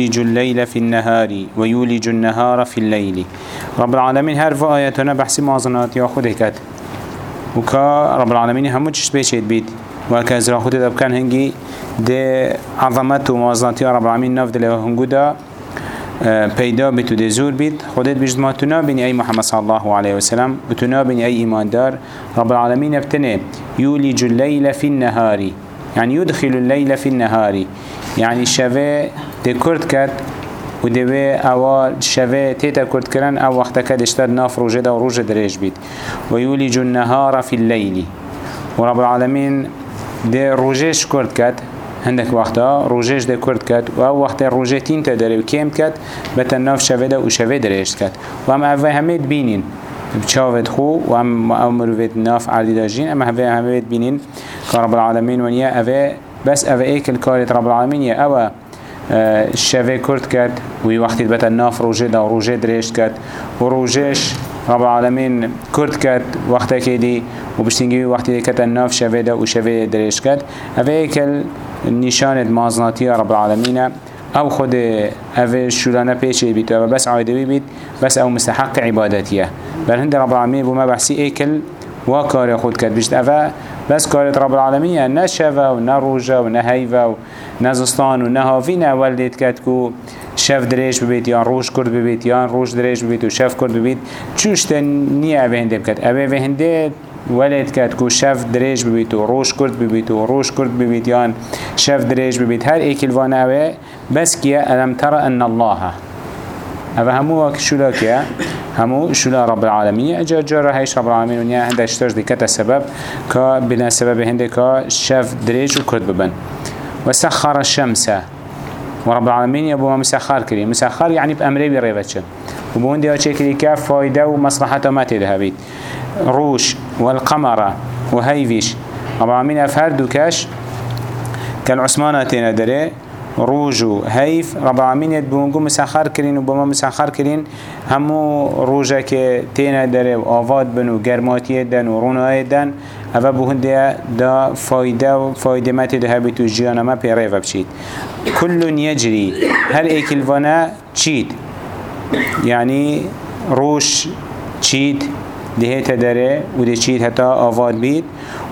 يولج الليل في النهار ويولج النهار في الليل. رب العالمين هر في آياتنا بحث معظنات يا خود هكت وكا رب العالمين همو چش بيت وكا ازرا خود دب كان هنگي ده عظمت و يا رب العالمين نفد له هنگو ده پیدا بید و دزور بید. خودت بجد ما تنابنی ای محمد صلی الله علیه وسلم. و تنابنی ای ایمان دار رب العالمین ابتنه یولج اللیل في النهار. يعني يدخل الليل في النهار. يعني شوه دي كرد كد و دوه اول شوه تيتا كرد كرن أو وقت كد اشتر ناف روجه دا و روجه دريج بيت ويولج النهار في الليل ورب العالمين دي روجيش كرد كد هندك وقتا روجيش ده كرد كد و أو وقت روجه تين تدري و كيم كد بتا ناف شوه دا و شوه دريج كد و هم اوه هميت بينين بچاوت خو و هم امروفت ناف عردی داجين اما هفه همه بینین. که رب العالمین ونیا اوه بس اوه ایک الكارت رب العالمین یا اوه شوه کرد کرد وی وقتی بتا ناف روجه دا روجه درشت کرد. و رب العالمین کرد کرد وقتی که دی و بشتینگی وقتی کت ناف شوه دا و شوه درشت کرد. اوه ایک نشانت رب العالمین. أو خود أو شولانه پیچه بید و بس عایدوی بید بس أو مستحق عبادتیه. بل هند رب العالمین بوما بحثی ایکل و کار خود کرد. بشت أو بس کارت رب العالمین نه شوه و نه روژه و نه هیوه و نه زستان و نه هاوی. نه ولدید کرد که شف دریش ببید یا روش کرد ببید یا روش دریش ببید و شف کرد ببید چوشت نیه اوه هنده بکد اوه هنده ولد کرد که شف دریج ببید و روش کرد ببید و روش کرد ببید یا شف دریج ببید هر ایکل وانه اوه. بس كيا ألم ترى أن الله. هذا همو شولا كيا همو شولا رب العالمين أجا جارة هيش رب العالمين ونيا هنده اشتاج دي كتا سبب كا بنا سبب هنده كا شاف دريج وكرد ببن. وسخر الشمس. ورب العالمين يبو مسخر كري مسخر يعني بأمره بريفتش وبون دي أشي كري كاف فايدة ومصلحة ما تدهبيت روش والقمر وهيفيش رب العالمين أفهر دوكاش كان عثمانة تينا دري روجو هيف رب العالمين يدبونگو مسخر کرین و بما مسخر کرین. همو روجه که تینا داره و آواد بن و گرماتی دن و رونای دن. اوه بهنده دا فایده و فایده مت ده و ما پیره و بچید. کل یجری. هر ایکل وأنا چید. يعني روش چید. دهيت داره و ده چید حتی آواد بید.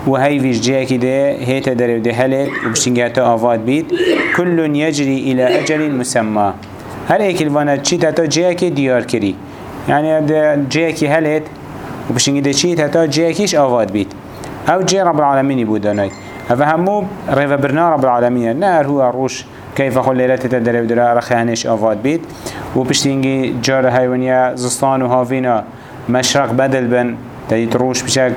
و ویش جه که ده هيت داره و ده هلت و بشتنگه حتی آواد بید كل يجري إلى أجل مسمى. ایک الوانا چید حتی جه که دیار کری يعني که هلت و چید حتی جه کش آواد بید أو جه رب العالمين بودانای هذا همو ريفا برنا رب العالمين. نار هو روش كيف خل ليلة تدري ودرا رخانش آفاد بيت. وبشتينجي جار هايونيا زستان وهافينا مشرق بدل بن. تدي روش بشك.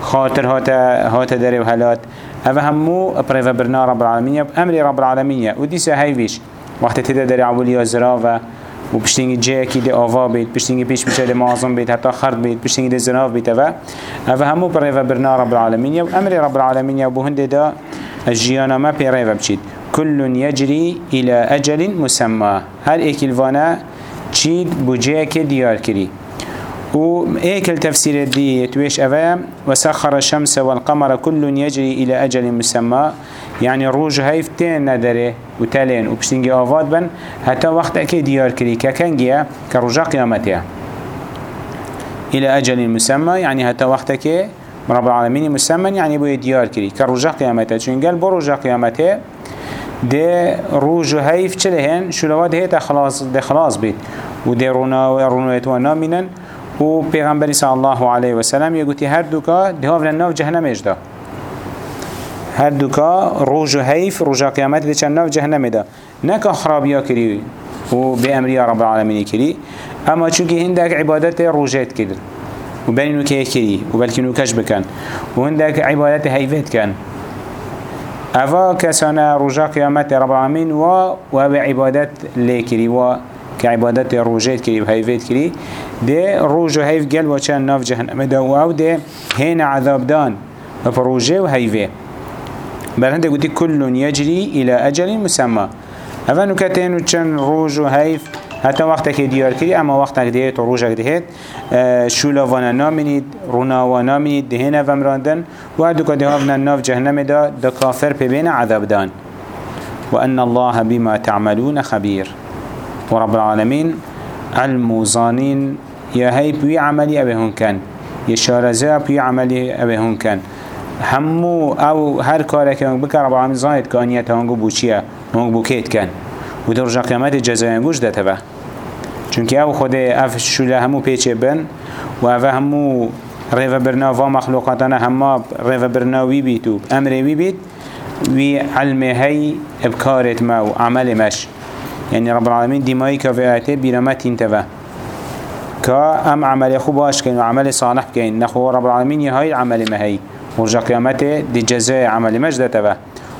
خاطر هاتا هاتا دري وهلات هذا همو بريفا برنا رب العالمين أمر رب العالمين وديسا هايفيش وقت تدا زرافة و پشتینگی جه کی دی آوا بید پشتینگی پیش میشه دی معظم بید حتی خرد بید پشتینگی دی زناف بید و و همو ریو برنا رب العالمین و أمر رب العالمین و بهنده دا الجیانا ما پی ریو بچید كل يجري إلى أجل مسمى. هل إيكل فانا تشيد بجيك ديار كري و إيكل تفسير دي تويش أفا وسخر الشمس والقمر كل يجري إلى أجل مسمى. يعني روج هيفتين ندره وتلين وبشتنجي آفاد بن حتى وقت أكي ديار كري. ككنجيا كرجا قيامتها إلى أجل مسمى يعني حتى وقت أكي رب العالمين مسمى يعني بو ديار كري. كرجا قيامتها چون قال بو رجا قيامتها ده روج هيف چلهن شلوات هيتا خلاص ده خلاص بيت. وده رونا ورونويت وأنا منن و پیغمبری صلی الله علیه و سلم یه گوتی هر دوکا ده هاو ناف جهنم اجدا. هر دوکا روج و حیف روژا قیامت ده چند ناف جهنم ده نکا خرابیا کری و به امری رب العالمین کری اما چونکه هندک عبادت روجت کرد. و بینو که کری و بلکه نو کش بکن. و هندک عبادت حیفت کن. اوا کسانا روژا قیامت رب العالمین و و عبادت لیکری و كعبادت روجيت كري بهيفيت كري ده روج وهيف قل وچان ناف جهنم ده أو ده هنا عذاب دان فروجه وهيفي بل هنده قلت كل يجري إلى أجل مسمى هذا نكتين وچان روج وهيف حتى وقتك ديار كري اما وقتك ديت وروجك ديت شولا وأنا نامنيد رونا وأنا منيد دهنا ومراندن وعدك دهافنا ناف جهنم ده كافر ببين عذاب دان وأن الله بما تعملون خبير. ورب العالمين. علم وظانين يا هاي بي عملي أبي هون كان. يشارزا بي عملي أبي هون كان. همو أو هر کاری که بکر رب العالمین زاید که آنیت هنگو بو چیه؟ هنگو بو کیت کن. و در رجا قیامت جزای انگوش ده تبه چونکه أو خود اف شوله همو پیچه بن و أو همو ریو برنا و مخلوقاتنا همه ریو برناوی بیت و امروی بیت وی علم هی ابکارت ما و عمل مش. يعني رب العالمين دمائي كفايته برمت انتبه كا ام عمل خوب باش وعمل صالح كين نخو رب العالمين يهاي العمل ما هي ورجع قيامته دي جزاء عمل مجد تبه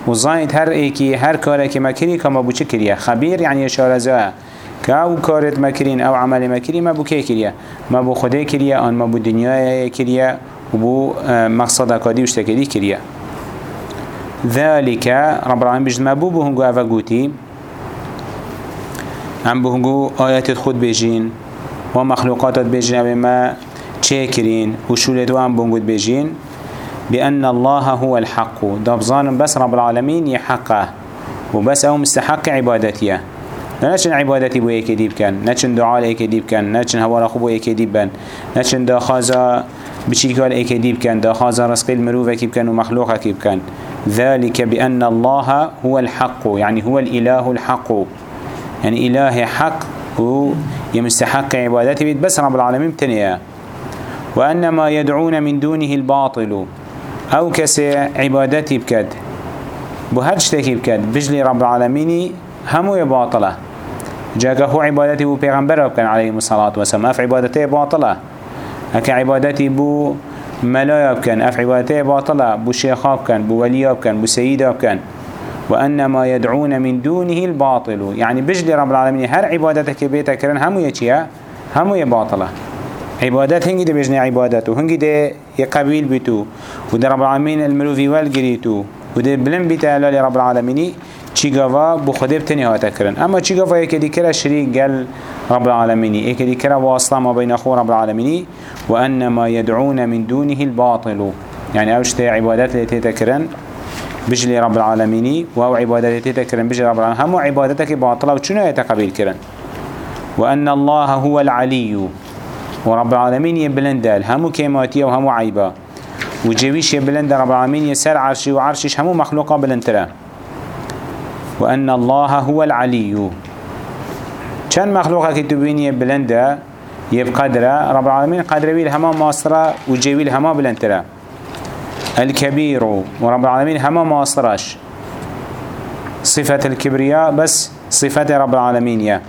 وزايد هر ايكي هر كاره كي مكري كما بو كريا خبير يعني اشاره زا كاو كارت مكرين أو عمل مكري ما بو كي كريا ما بو خده كريا آن ما بو دنيا كريا وبو مقصد كادي وشتكلي كريا ذلك رب العالمين بجد ما بو افا قوتي هم بهنگو آيات خود بجين ومخلوقات بجين أو ما تشكرين وشولدو هم بهنگو بجين بأن الله هو الحق دابزان بس رب العالمين يحقه وبس أو مستحق عبادتيه نچن عبادتي بو يكي ديب كان نچن دعاء يكي ديب كان نچن هوا خو بو يكي ديب بن نچن دا خازا بشيكال يكي ديب كان دا خازا رزق المروفة كيب كان ومخلوقه كيب كان ذلك بأن الله هو الحق يعني هو الإله الحق يعني إله حق هو يمستحق عبادته بس رب العالمين بتنيا. وأن ما يدعون من دونه الباطل عبادتی بکد بو هر شتکی بکد بجلی رب العالمینی همو باطلة. جاكا هو عبادتي بو پیغمبر بكن عليه الصلاة والسلام أف عبادته باطلة. اكا عبادتي بو ملايا بكن أف عبادته باطلة بو شيخا بكن بو وليا بكن بو سيدا بكن وأن ما يدعون من دونه الباطل. يعني بجلي رب العالمين هر عبادتك بيتك كرن همو يچيا همو يباطلة عبادت هنگی ده بجنه عبادت و هنگی ده يقبيل بيتو وده رب العالمين المروفي والجريتو وده بلن بيتا هلال رب العالميني چيغاوا بخده بتني هاتا كرن اما چيغاوا يكدي كرا شريك قال رب العالميني يكدي كرا واصلا ما بين اخو رب العالميني وأن ما يدعون من دونه الباطل. يعني اوشته عبادات اللي تتكرن بجلي رب العالمين وهو عبادات تتكرن بجلي رب العالمين هم عبادتك باطلة وشنو يتقبل كرن وأن الله هو العلي ورب العالمين يبلندل همو كيماتية وهمو عيبا وجويش يبلند رب العالمين يسر عرشي وعرشيش همو مخلوقا بلندتره. وأن الله هو العلي كان مخلوقا كتبين يبلنده يبقدره رب العالمين قدر ويل هما ماصرة وجويل هما بلندتره. الكبير ورب العالمين هما ماصرش صفة الكبرياء بس صفة رب العالمين يا.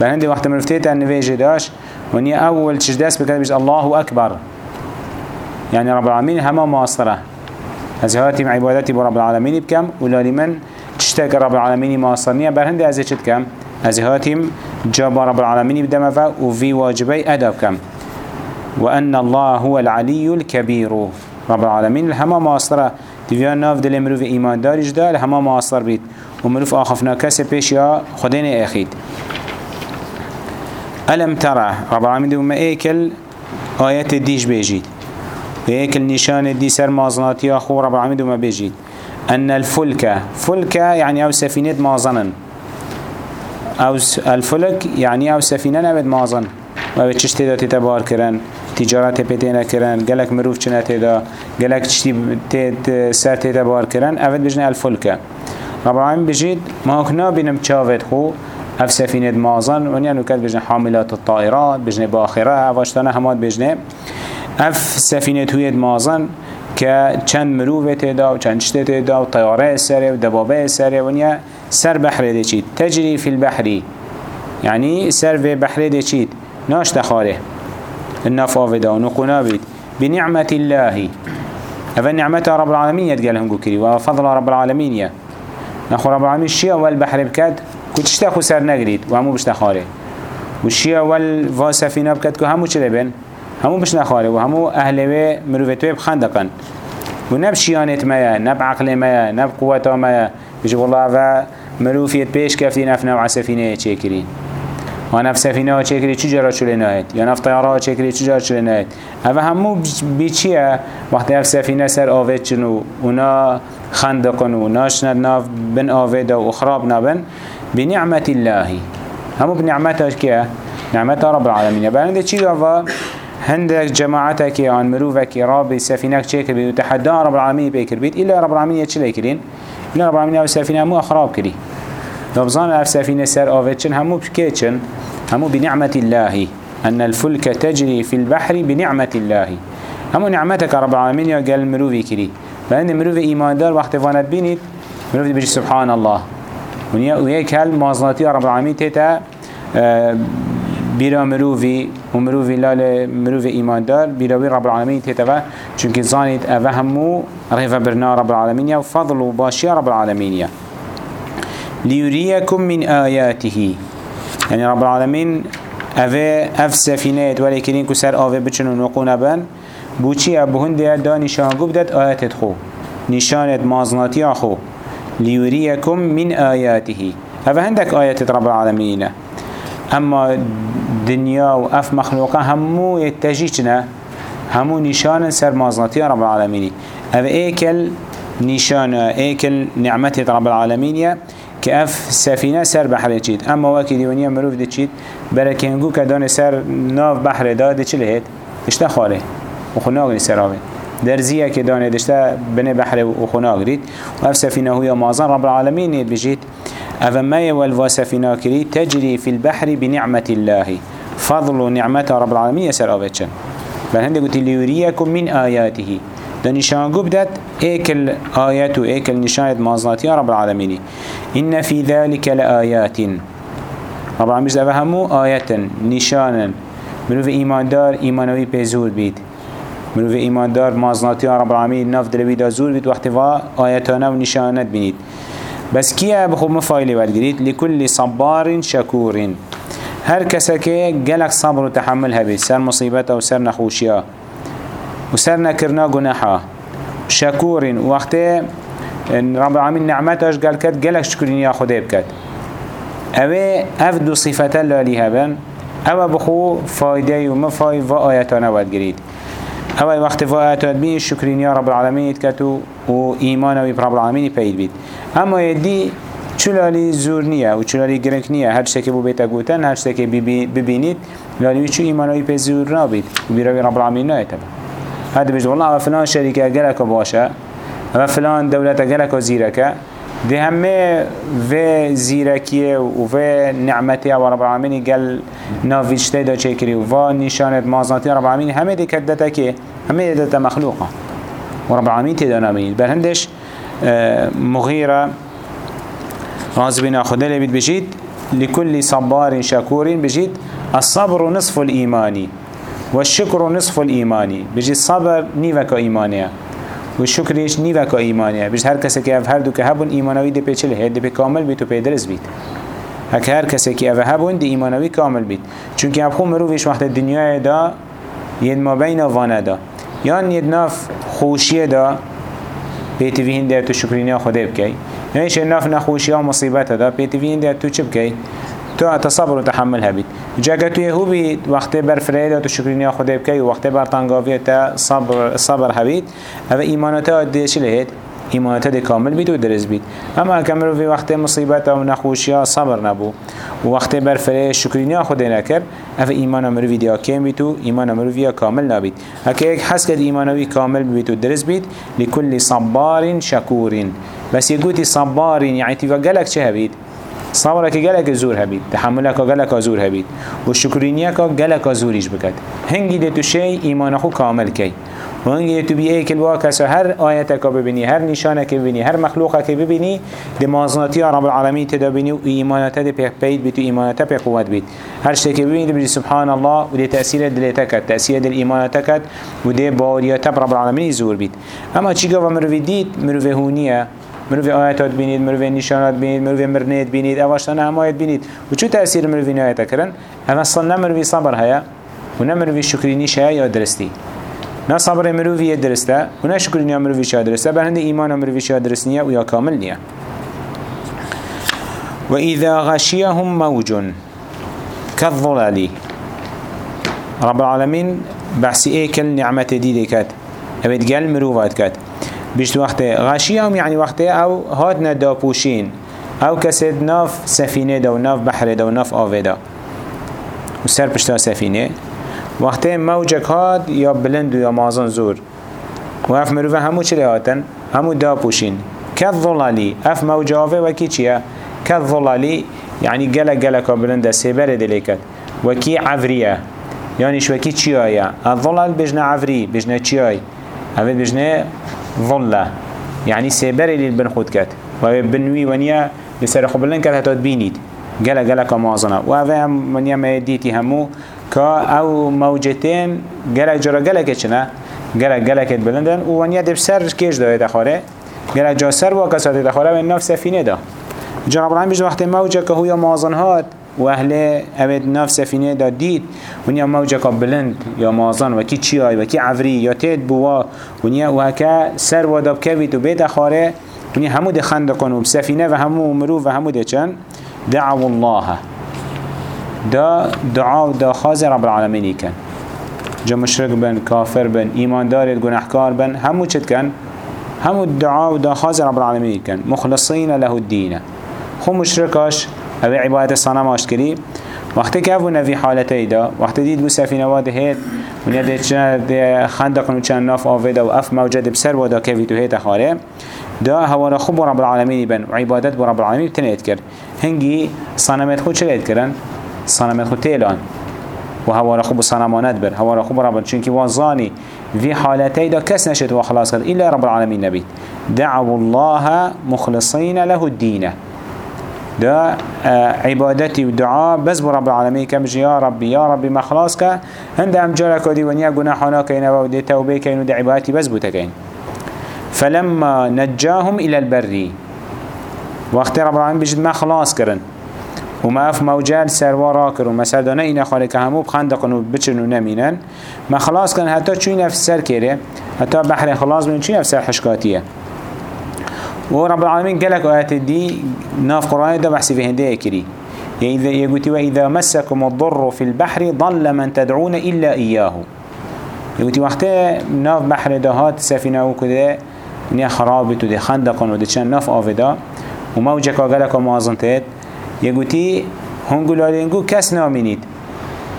بل وقت مرفتيت أن نفيجي داش ونيا أول تشداس بيش الله أكبر. يعني رب العالمين هما ماصرة هذه مع عبادتي برب العالمين بكم؟ ولا لمن؟ تشتاك رب العالمين ماصرنيا برهند هذه شد كم؟ هذه جاب رب العالمين بدم فا وفي واجبي أدب كم؟ وأن الله هو العلي الكبير. رب العالمين هما ماصرة تبيان ناف دل مروف إيمان دارج ده هما ماصر بيت ومروف آخفنا كسي بيش يا خدين أخيد ألم ترى رب العالمين دوما ايكل آيات الديش بيجيد ايكل نشان الدي سر مازناتي أخو رب العالمين دوما بيجيد أن الفلك فلك يعني أو سفينة مازنن. أو الفلك يعني أو سفينة نبد مازن. و چشتی دا تتبار کرن تجارت پیتینا کرن گلک مروف چنه تیدا گلک تیت سر تتبار کرن اول بجنه الفلك رب العالمين بجيد ما هكنا بينم چاوت خو اف سفينة مازن ونيا نكاد بجنة حاملات الطائرات بجنة باخرة افاشتنا همات بجنة اف سفينة هوية مازن که چند مروفه تدا و چند شته تدا و طیاره سره و دبابه سره ونیا سر بحر ده چید تجری فی البحری يعني سر في بحر ده چید ناش النفاف ده ونقنا بيت بنعمة الله. هذا نعمة رب العالمين يتقال هم كري وفضل رب العالمين يا. نخو رب العالمين الشيء والبحر بكاد كتشتا خو سر نگرید و همو بشتا خاره و شیع اول و سفینه بکد که همو چه بین همو بشتا خاره و همو اهلوه مروفتوه بخندقن و نب شیانت میا نب عقل میا نب قوتا میا بجي والله و مروفیت پیش کفتین اف نوع سفینه چه و نف سفینه ها چه کری چی جرا چلی نهید یا نف طیاره ها چه کری چی جرا چلی نهید اوه همو بی چیه وقتی اف سفینه سر آوید چنو اونا خندقن و ناشند ناف بن آوید و خراب نبن بنعمة الله همو بنعمتها كيه نعمتها رب العالمين بعد چی گفا هندك جماعتك عن مروفك رابي سفينك چه بيت وتحدى رب العالمين بيكر بيت إلا رب العالمين يتشل يكرين إلا رب العالمين أو سفينة مو أخراب كري نبزان أف سفينة سر آفتشن همو بكيتشن همو بنعمة الله أن الفلك تجري في البحر بنعمة الله؟ همو نعمتك رب العالمين قال مروفي كري. لأن مروفي إيمان دار وقت فانت بينيت مروفي بيجي سبحان الله. وياك هل مازناتي رب العالمين تيتا آه، بيرا مروفي ومروفي لال مروفي إيمان دار بيراوي رب العالمين تيتا چونك زانيت أفهمو ريفا برنا رب العالمين وفضل وباشي رب العالمين ليريكم من آياته. يعني رب العالمين أفي أف سفينات ولكن كسر أفي بچنو نقونا بان بوچی ابو هنده دا نشان گبدت آیت خو. نشانت مازناتی خو. لیوریکم من آیاته هذا هندك آيات رب العالمين اما دنيا و اف مخلوقا همو يتجيشنا همو نشان سر مازناتی رب العالمين هذا ايكل نشان ايكل نعمت رب كأف سفينة سر بحر جيد اما واكي ديوانيا مروف دي جيد بركنگو كدان سر ناف بحر دا دي چه لهت اشتا خاله و خناغ سراوه درزيه که دانه دشته بنه بحر و خناغ رید و اف سفینه مازن رب العالمین نید بجید. اف ما والوا سفینه کری تجري في البحر بنعمة الله فضل نعمة رب العالمين سراوه چن. بل هنده قلت ليريكم من آياته ده نشان قبدت ايكل آيات و ايكل نشانت مازناتي رب العالمين إن في ذلك لآيات. رب العالمين همو آيات. نشانا منو في إيمان دار إيمانوي بيزور بيت. مروف ایمان دار مازناتی رب العالمین ناف دلوی دا زور بید وقتی وا آیتانه و نشانت بینید بس کیا بخوب مفایلی ولگرید لكل صبار شكور. هر کسی که گلک صبر و تحمل هبید سر مصیبت و سر نخوشیا. و سر نکرنا گناحا شكور وقتی رب العالمین نعمتش گل کد گلک شکرینی خدا بکد اوه اف دو صفت لالی هبن اوه بخو فایده و مفای و آیتانه ولگرید هوا وقت فاعتاد بي شكرين يا رب العالمين كتو و إيمان رب العالمين بيد بيت. أما يدي چلالی زور نیه و چلالی گرنگ نیه هر چه که بو بیتا گوتن هر چه که ببینید لالی چو ایمانوی پی زور نابید و بیروی رب العالمین نه هذا بيجي والله فلان شركة جلك باشه و فلان دولة جلك زيرك ده همه و زیرکیه و و نعمتی و رب العالمین گل ناویشته دا چه کری و نشانت مازناتی رب العالمین همه دی کدتا که مخلوقة. و رب العالمین تیدا نامید بر هندش آه، مغیره رازبنا خدا لبید لكل صبار شكور بجید الصبر نصف الإيماني والشكر نصف الإيماني بجید صبر نيفك إيمانيه و شکرش نیوه که ایمانیه. بیش هر کسی که هر دو که هبون ایمانوی دی پیچل هید دی پی کامل بیت و پی درز بیت. هک هر که اوه هبون دی ایمانوی کامل بیت. چونکه اب خون مروفش وقت دنیای دا ید ما بین وانه دا. یان ید ناف خوشی دا پیتی وین ده تو شکرینی خدا بکی. یعنیش ناف نخوشی و مصیبت دا پیتی وین ده تو چه بکی؟ تو تصبر و تحمل هبید جاگه توی هو بید وقت بر فرید تو شکرینی خدا بکی و وقت بر تنگاوی تا صبر صبر هبید أو ایمانات دیش لهید ایمانات دی کامل بید و درز بید. اما کمرو وی وقت مصیبت و نخوشی صبر نبو و وقت بر فرید شکرینی خدا نکر أو ایمان مروی دیا کم بید و ایمان مروی کامل نبید. اگه یک حس کد ایمانوی کامل بید و درز بید. لکل صبار شکورین. بس یگوتی صبارین یعنی تیوه گلک چه هبید صبرك جلك زور هبيت تحملك جلك زور هبيت والشكرينيك جلك زوريش بكت هنجي ده شيء إيمان أخو كامل كي وهنجي ده تبي أكل واكس هر آياتك ببني هر نشانك ببني هر مخلوقك ببني ده مازناتي رب العالمين تدبني وإيمانته ده بيت بيت وإيمانته بقوة بيت هر شيء كبيني ده سبحان الله وده تأثير دلتك تأثير الإيمانتك وده باوريات رب العالمين زور بيت أما تيجي ومروي ديت مروي هونية مروف آیاتات بینید مروف نشانات بینید مروف مرنید بینید اواشتانه همایت بینید و چو تأثیر مروف نهایت کرن اما أصلا نمروفی صبر هیا و نمروفی شکرینیش هیا یا درستی نه صبر مروفی درسته و نه شکرینی مروفی شا درسته بر هنده ایمان مروفی شا درست نیه و یا کامل نیه وإذا غشيهم موج كالظلال رب العالمين بحثي ايكل نعمة دي كات ابد قل مروفات كات بيشت وقت غشيهم يعني وقت أو هاتنا داپوشين أو كسد ناف سفينه دا و ناف بحر دا و ناف آوه دا. و سر پشتا سفينه وقتی موجك هاد یا بلند و یا مازن زور. و اف مروفه همو چلی هاتن؟ همو دا پوشین. كالظلالي اف موجاوه وكي چيه كالظلالي يعني جلا جلا كابلندا سيبر دليكت وكي عفرية يعني شو وكي چيايا الظلال بجنا عفري بجنا چياي هذا بجنا ظلة يعني سيبر اللي بن خود كت وبنوي ونيا لسر خبلن كت هتاد بينيد. جلا جلا كمازنا وهذا ونيا ما ديتي همو كا أو موجتين جلا جرا جلا كتشنا. جلا جلا كت بلندن وونيا دب سر كيش ده دخاره جلا جا سر وكسات دخاره من نفس سفينة ده جا رب العالمين وقت موجة که هویا مازن هات و أهل اوید ناف سفینه دا دید. ونیا موجه که بلند یا مازن و کی چیای و کی عفری یا تید بوا. ونیا و هکا سر و داب کوید و بید خاره. ونیا همو ده خندقون و بسفینه و همو مروف و همو ده چن دعو الله. دا دعا دا خاز رب العالمين كان جا مشرك بن كافر بن إيمان دار گناهكار بن همو چد كان همو الدعاء دا خاز رب العالمين كان مخلصين له الدين خو مشرکاش أو عبادت صنم آشکری وقتی که افو نوی حالتی دا وقتی دید بو سفینه واده هید و نیده چند خندق و چند ناف آوه و اف موجد بسر وادا که تو هید خاره. دا هوارا خوب رب العالمین بن و عبادت بو رب العالمین تنید کرد. هنگی صنمت خود چه کرن؟ صنمت خود تیلان. و هوارا خوب صنمانت بر. هوارا خوب رب چونکی وازانی في حالتي دا كس نشد وخلاص قد إلا رب العالمين نبي دعوا الله مخلصين له الدين دا عبادتي ودعاء بس برب العالمين كمج يا ربي يا ربي ما خلاص كا هند ام جارك ودي ونيا گناحنا كين ودي توبه كين ودي عبادتي بس بوتكين فلما نجاهم إلى البر. وقت رب العالمين بجد ما خلاص كرن وما اف موجال سروارا کرن. مثلا دانه اینا خاله که همو بخندقن و بچن و ما خلاص کن حتی چوی نفس سر کره بحر خلاص بین چوی نفس سر حشکاتیه. ورب العالمين قالك آيات دي ناف قرآن ده بحثي في هندية كري يقول وإذا مسكم الضر في البحر ضل من تدعون إلا إياه. يقول وقتا ناف بحر ده هات سفينة وكده نيا خرابت ودي خندق ودي چند ناف آفدا وموجك وقالك ومازنتت يقول هنگو لالينگو كس نامينيد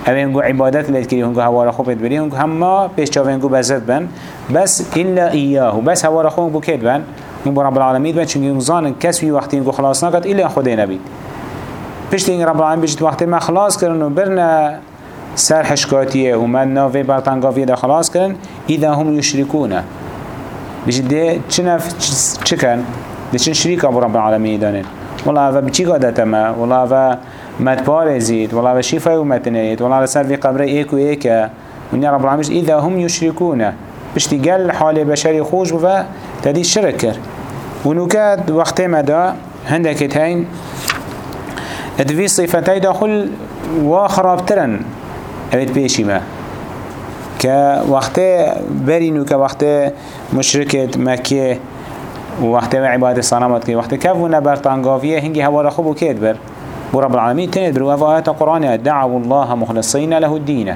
اوینگو عبادت لید کری هنگو هوارا خوب بری هنگو همه پیش چاوینگو بزد بن. بس إلا إياه. بس هوارا خوب بکید بن. من رب العالمين بچ چون زانن کس وی وقتی اینگو خلاص نکد الا خدای نبید پشت رب العالمین بجت وقتی ما خلاص کردن و برنا سر حشکاتیه و من ناوی برطنگاویه ده خلاص کردن اذا هم یشرکونه بجت ده چنف چکن ده چن شریک ابو رب العالمین دانن. والله اوه بچی قادت ما؟ والله اوه مد پارزید والله اوه شیفای و متنید والله سر في قبره ایک و ایکه ونیا رب العالمین اذا هم یشرکونه بشتی گل حال بشری خوش و تدي شرك كر ونوكاد وقت مدى هندك هين ادفي صفتي داخل وخرابترن اوید پیشی ما که وقت برینو که وقت مشرکت مکه و وقت عبادت صنامات که وقت کفو نبرتانگاویه هنگی هوا خوب و کید بر بو رب العالمين تند بر وفا آيات القرآن دعوا الله مخلصين له الدين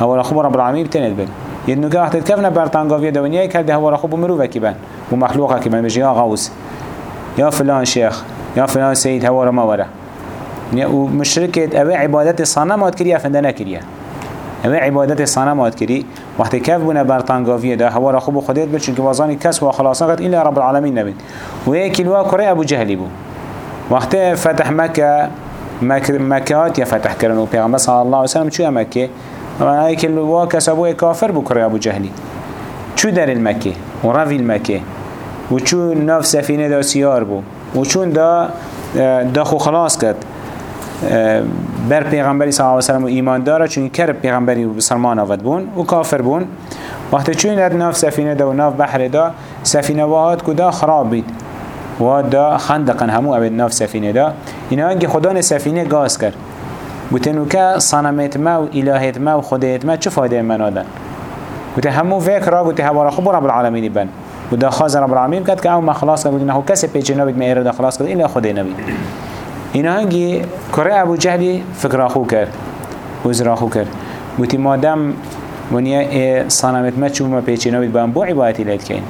هوا خوب رب العالمين تند بر يدنو که وقتی کفنا برطانگاوی دنیای کرده هوا خوب مروفه کی بن و مخلوقه کی بن بجی غوث یا فلان شیخ یا فلان سید هوا را ما وره و مشرکت اوه عبادت صنمات کری افنده نکریه اوه عبادت صنمات کری وقتی کف بونه برطانگاوی ده هوا را خوب خودت بل چونکه وازانی کس و خلاص نقد الا رب العالمین نبید و یکی الوا کره ابو جهلی بو وقتی فتح مکه مکات یا فتح کردن و پیغمبر صلی الله علیه وسلم چوه مکه هاي كل واكس أبوه كافر بكره أبو جهلي شو در المكة ورفي المكة وشو ناف سفينة دا سيار بو وشو دا دا خو خلاص كد بر پیغمبری صلی الله علیه و سلم ایمان داره چون کرب پیغمبری بسلمان آود بون و کافر بون وقتی چون در ناف سفینه دا و ناف بحر دا سفینه واهات کدا خراب بید و دا خندقن همو اوید ناف سفینه دا اینا انگه خدا سفینه گاز کرد گوتنو که صنمت ما و الهت ما و خدایت ما چه فایده من آدن گوته همو فکر را گوته هوا را خوب رب العالمین بن و دا خواز رب العالمین کد که أو ما خلاص کرد نه کسی پیچه نبید ما ایره خلاص کرد ایلا خدای نبید اینا هنگی کره ابو جهلی فکر آخو کرد وزر آخو کرد گوتی مادم ونیا صنمت ما چون ما پیچه نبید با بو عبادتی لید کن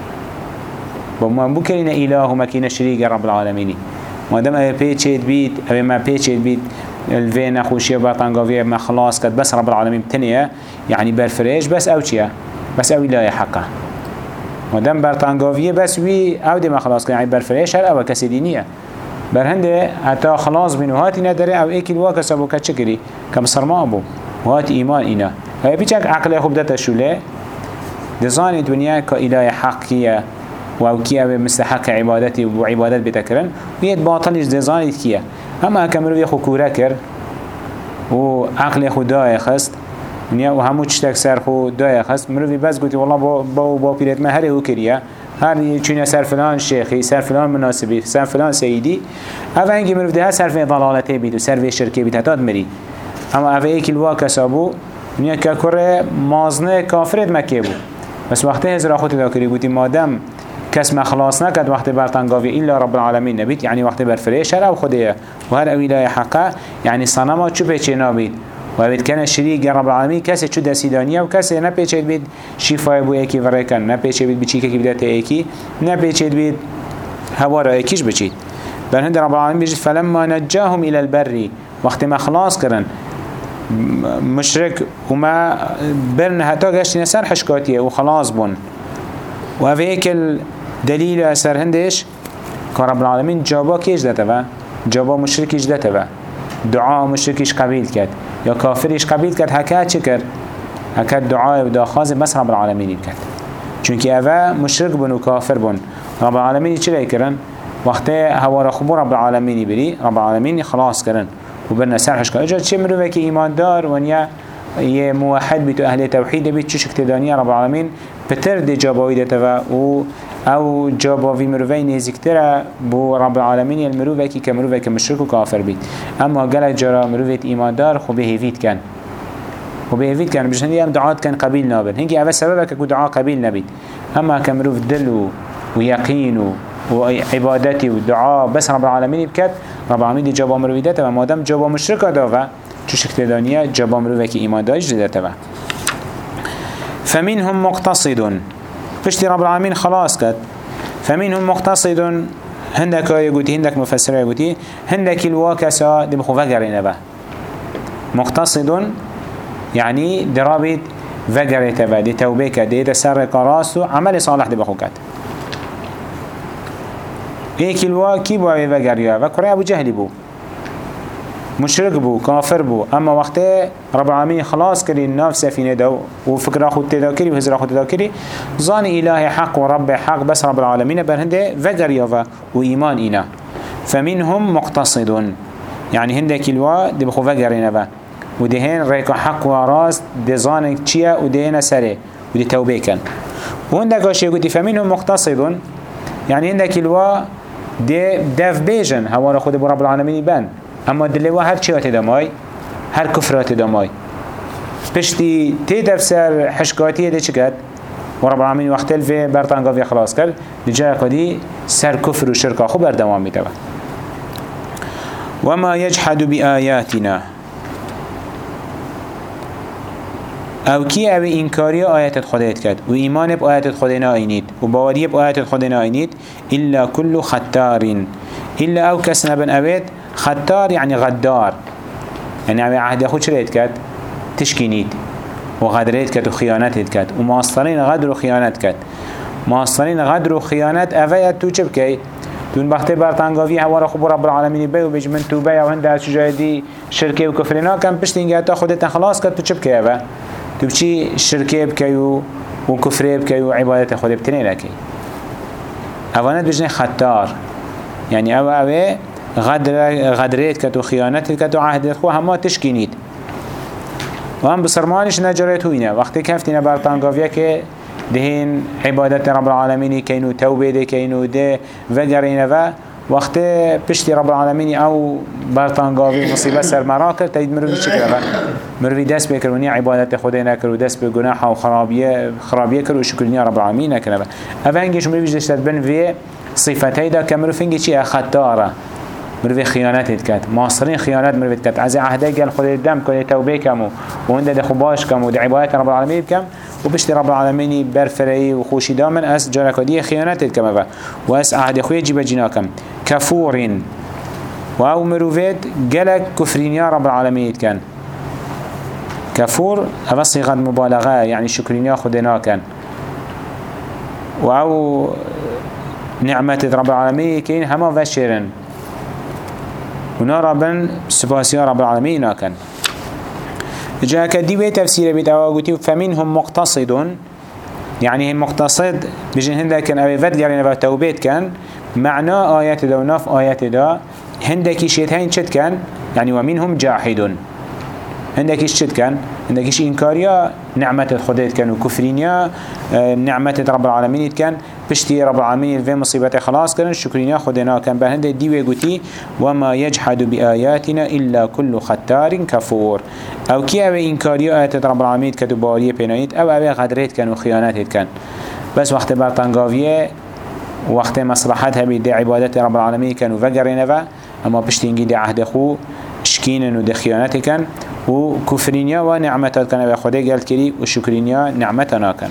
با ما بو کرین اله و مکین شریک رب العالمینی مادام اوه پیچید بید اوه ما پیچید بید الوی نخوشی و برطنگاوی ما خلاص کد بس رب العالمین بتنیه يعني برفريش بس أو چیه بس أو لا حقه مادام برطنگاویه بس وی أو دی ما خلاص کد يعني برفريش هر أو کسی دینیه بر هنده حتی خلاص بین و هاتی نداره أو ایکی الوا کسا که چه کری که بسرما بو و هات ایمان اینا های بیچک عقل خوب دتا شوله دزان دنیا که إله حقیه و أو کیه مستحق عبادتی و عبادت بتکرن و یه باطلش دزانید کیه اما کمرو یه خوکوره کر و عقل خدای خست دنیا و همو چشتک سر خو دای خست. مروی بس گوتی والله با با, با پیرت ما هر أو کریه هر چونه سر فلان شیخی سر فلان مناسبی سر فلان سیدی اوه انگی مروف ده سر فی ضلالته بید و سر فی شرکه بید هتاد مری. اما اوه ایکی الوا کسابو دنیا که کره مازنه کافرت مکه بو بس وقتی هزر خود دا کری بودی مادم کس ما خلاص نکد وقتی برتنگاوی الا رب العالمین نبید یعنی وقتی برفریش هر أو خوده و هر حقه یعنی صنما چو پیچه نابید. و کنه شریک رب العالمین کسی چو دستیدانیه و کسی نپیچید بید شیفای بو ایکی ورکن نپیچید بید بچی که بیدت ایکی نپیچید بید هوا بل هند رب العالمین بيجي فلما نجاهم إلى البر وقت ما خلاص كرن مشرك وما برن هتا گشتين سر حشكاتيه وخلاص بون. وهيك الدليل اثر هندش؟ كرب العالمين جابا كيش دتوا جابا مشركيش دتوا دعاء مشركيش قبيل كد یا کافرش قبیل کرد هکه چه کرد؟ هکه دعای و داخواز بس رب العالمینی کرد. چونکه اوه مشرک بن و کافر بن. رب العالمینی چه کرن؟ وقتی هوا خبو رب العالمینی بری رب العالمینی خلاص کرن. و سرحش کرد آجا چه مروه که ایمان دار و یه موحد بیتو أهل توحید بیت چه شکتدانی رب العالمین؟ پتر دی جاباوی دتا و أو جاباوی مروی نزیکتره بو رب العالمین المروی که کمروی که مشرک و کافر بید. اما گل جرا مرویت ایماندار خو بهیوید کن. خو بهیوید کن. بجنه هم دعات کن قبیل نابن. هنگی اول سببه که دعا قبیل نبید. اما کمروف دل و یقین و عبادتی و دعا بس رب العالمین بکد رب العالمین جابا مروی داته و مادم جابا مشرک داوه چو شکل دانیه جابا مروی که ایمان داشت داته فمنهم مقتصد پشتی رب العالمين خلاص كد فمنهم مقتصد هندك يقولي هندك مفسر يقولي هندك الواكسا دي بخو فقرين به مقتصد يعني درابط فقرت به دي توبيك دي ده سر قراسو عمل صالح دي بخو كد هيك الوا كي بو فقر و كره ابو جهل بو. مشرك بو كافر بو. اما وقت رب العالمين خلاص كري ناف سفينه دو وفكر خود تذاكري وهزر خود تذاكري ظان اله حق ورب حق بس رب العالمين برهنده فجر يافا وايمان اينا فمنهم مقتصد يعني هندك الوا دي بخو ينفا ودهين ريكو حق وراس دي ظانك تشيا ودهين سره ودي توبه كان وهندك اشي فمنهم مقتصد يعني هندك الوا دي دف بيجن هوا خود رب العالمين بان اما دلوا هر چی آتی دمای هر کفر آتی دمای پشتی تی دفسر حشکاتی ده کرد؟ و رب العالمین وقت الفی برطانگاوی خلاص کرد دجا قدی سر کفر و شرکا خوب بردوام میتوه وما يجحد بآياتنا أو کی أو انکاری آیت خدایت کرد؟ و ایمان به آیت خداینا آینید و باوری به آیت خداینا آینید الا كل خطار الا أو کس نبن اوید خطار يعني غدار. يعني عمي عهد يخوش شريت كات تشكينيت وغدريت كات وخيانات كات وماصرين غدر وخيانات كات ماصرين غدر وخيانات أفايا تو چبكي دون بخته برطانگاوی هوا خوب رب العالمین بی و بجمن توبه یا هنده از شجایدی شرکه و کفرینا کم پشت اینگه تا خودت خلاص کرد تو چه بکی اوه تو بچی شرکه بکی و و کفره و خود بتنی لکی اوانت بجنه خطار يعني اوه غدر غدريت كت وخيانت كت وعهدت خو هما تشكينيد وهم بسرمانش نجريت هوينه وقتی کفتینا برطانگاویه که دهين عبادت رب العالمين كينو توبه ده كينو ده وگرينه و وقت پشتی رب العالمين أو برطانگاوی مصیبه سر مراکر تاید مروی چی کرده مروی دست بکر عبادت خدا نکر و دست به و خرابیه خرابیه و شکرنیا رب العالمین نکرده اوه هنگیش مروی جشتت بن وی صفته ده که مروی فنگی چی مروی خیانت کرد ماصرین خیانت مروی کرد از عهده گل خود دم کنه توبه کم و اونده ده خوباش کم و ده عبادت رب العالمین کم. و بشت رب العالمین برفری و خوشی دامن از جارکادی خیانت کم و و از عهد خوی جیب جنا کم. کفورین. و أو مروفيت جلك كفرينيا رب العالمين كان كفور هذا صيغة مبالغة يعني شكرينيا خدنا كان و أو نعمة رب العالمين كين هما فشيرن ونا ربن سباسيا رب العالمين كان جاء كديوه تفسير بيت فمنهم مقتصد يعني هم مقتصد بجن هنده كان أبي فد قالنا توبيت كان معنى آيات دا وناف آيات دا. هندكي شيطان شد كان يعني ومنهم جاحد هندكي شد كان هندكيش إنكاريا نعمة الخديت كان وكفرينيا آه، نعمة رب العالمين كان بشتي رب العالمين في مصيبة خلاص كان شكرينيا خدنا كان بهند دي قوتي وما يجحد بآياتنا إلا كل ختار كفور أو كي أبي إنكاريا آيات رب العالمين كتبارية بينايت أو أبي غدريت كان وخيانات كان بس وقت برطنقاوية وقت مصلحتها بيد عبادة رب العالمين كانوا فقرين اما بشتينجي دي عهد خو شكين ودي خيانات كان وكفرينيا ونعمتات كان بخده قال كري وشكرينيا نعمتنا كان